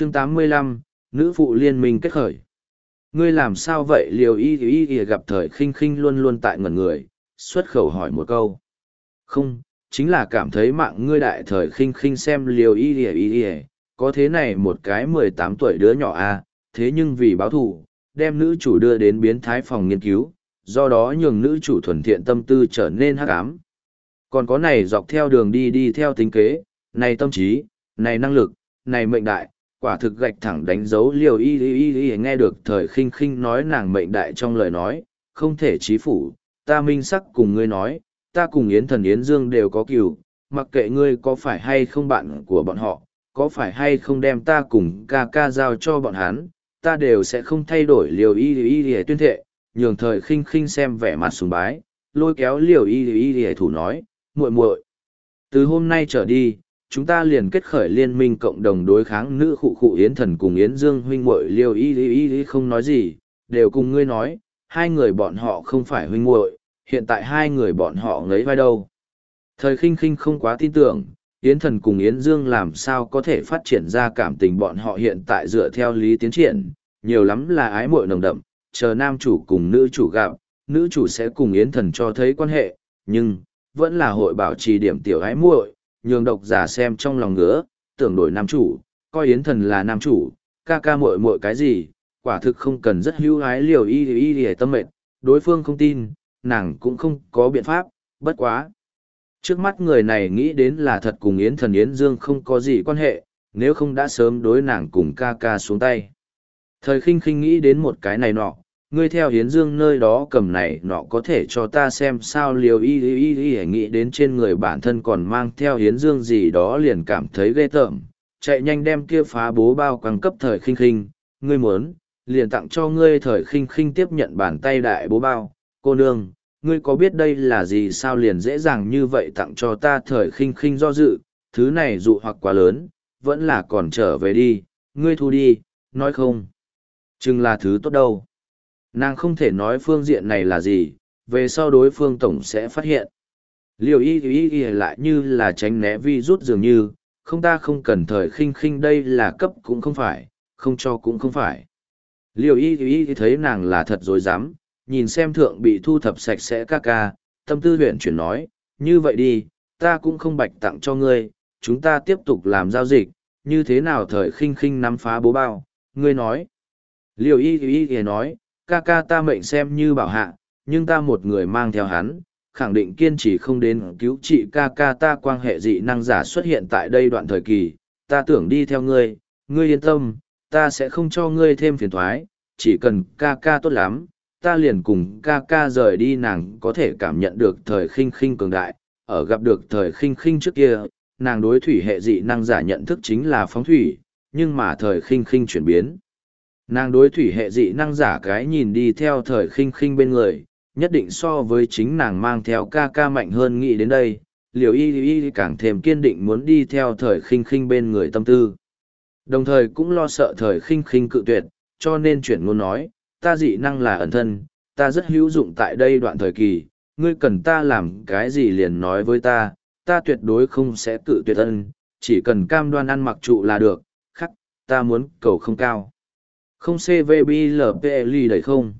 chương 85, nữ phụ liên minh kết khởi. Ngươi làm sao vậy liều y y y gặp thời khinh khinh luôn luôn tại ngẩn người, xuất khẩu hỏi một câu. Không, chính là cảm thấy mạng ngươi đại thời khinh khinh xem liều y y y y, có thế này một cái mười tám tuổi đứa nhỏ à, thế nhưng vì báo thù, đem nữ chủ đưa đến biến thái phòng nghiên cứu, do đó nhường nữ chủ thuần thiện tâm tư trở nên hắc ám. Còn có này dọc theo đường đi đi theo tính kế, này tâm trí, này năng lực, này mệnh đại, quả thực gạch thẳng đánh dấu liều y y y y nghe được thời khinh khinh nói nàng mệnh đại trong lời nói, không thể chí phủ, ta minh sắc cùng ngươi nói, ta cùng Yến thần Yến Dương đều có cừu, mặc kệ ngươi có phải hay không bạn của bọn họ, có phải hay không đem ta cùng ca ca giao cho bọn hắn, ta đều sẽ không thay đổi liều y y y tuyên thệ, nhường thời khinh khinh xem vẻ mặt sùng bái, lôi kéo liều y y y thủ nói, muội muội từ hôm nay trở đi chúng ta liền kết khởi liên minh cộng đồng đối kháng nữ khụ khụ yến thần cùng yến dương huynh muội liêu y y y không nói gì đều cùng ngươi nói hai người bọn họ không phải huynh muội hiện tại hai người bọn họ ngấy vai đâu. Thời khinh khinh không quá tin tưởng yến thần cùng yến dương làm sao có thể phát triển ra cảm tình bọn họ hiện tại dựa theo lý tiến triển nhiều lắm là ái muội nồng đậm chờ nam chủ cùng nữ chủ gặp nữ chủ sẽ cùng yến thần cho thấy quan hệ nhưng vẫn là hội bảo trì điểm tiểu ái muội, nhường độc giả xem trong lòng ngứa, tưởng đổi nam chủ, coi yến thần là nam chủ, ca ca muội muội cái gì, quả thực không cần rất hữu ái liều y y y tâm mệnh, đối phương không tin, nàng cũng không có biện pháp, bất quá. Trước mắt người này nghĩ đến là thật cùng Yến thần Yến Dương không có gì quan hệ, nếu không đã sớm đối nàng cùng ca ca xuống tay. Thời khinh khinh nghĩ đến một cái này nọ, ngươi theo hiến dương nơi đó cầm này nọ có thể cho ta xem sao liều y y y y nghĩ đến trên người bản thân còn mang theo hiến dương gì đó liền cảm thấy ghê tởm. Chạy nhanh đem kia phá bố bao quăng cấp thời khinh khinh. Ngươi muốn, liền tặng cho ngươi thời khinh khinh tiếp nhận bàn tay đại bố bao. Cô nương, ngươi có biết đây là gì sao liền dễ dàng như vậy tặng cho ta thời khinh khinh do dự. Thứ này dụ hoặc quá lớn, vẫn là còn trở về đi. Ngươi thu đi, nói không? Chừng là thứ tốt đâu. Nàng không thể nói phương diện này là gì, về sau đối phương tổng sẽ phát hiện. Liều y y y lại như là tránh né vi rút dường như, không ta không cần thời khinh khinh đây là cấp cũng không phải, không cho cũng không phải. Liều y y thấy nàng là thật dối dám, nhìn xem thượng bị thu thập sạch sẽ ca ca, tâm tư huyện chuyển nói, như vậy đi, ta cũng không bạch tặng cho ngươi, chúng ta tiếp tục làm giao dịch, như thế nào thời khinh khinh nắm phá bố bao, ngươi nói. Liều y y y nói, ca ca ta mệnh xem như bảo hạ, nhưng ta một người mang theo hắn, khẳng định kiên trì không đến cứu trị ca ca ta quan hệ dị năng giả xuất hiện tại đây đoạn thời kỳ, ta tưởng đi theo ngươi, ngươi yên tâm, ta sẽ không cho ngươi thêm phiền thoái, chỉ cần ca ca tốt lắm, ta liền cùng ca ca rời đi nàng có thể cảm nhận được thời khinh khinh cường đại, ở gặp được thời khinh khinh trước kia, nàng đối thủy hệ dị năng giả nhận thức chính là phóng thủy, nhưng mà thời khinh khinh chuyển biến. Nàng đối thủy hệ dị năng giả cái nhìn đi theo thời khinh khinh bên người, nhất định so với chính nàng mang theo ca ca mạnh hơn nghĩ đến đây, liều y y càng thêm kiên định muốn đi theo thời khinh khinh bên người tâm tư. Đồng thời cũng lo sợ thời khinh khinh cự tuyệt, cho nên chuyển ngôn nói, ta dị năng là ẩn thân, ta rất hữu dụng tại đây đoạn thời kỳ, ngươi cần ta làm cái gì liền nói với ta, ta tuyệt đối không sẽ cự tuyệt ân, chỉ cần cam đoan ăn mặc trụ là được, khắc, ta muốn cầu không cao. Không CVBLPL đầy không?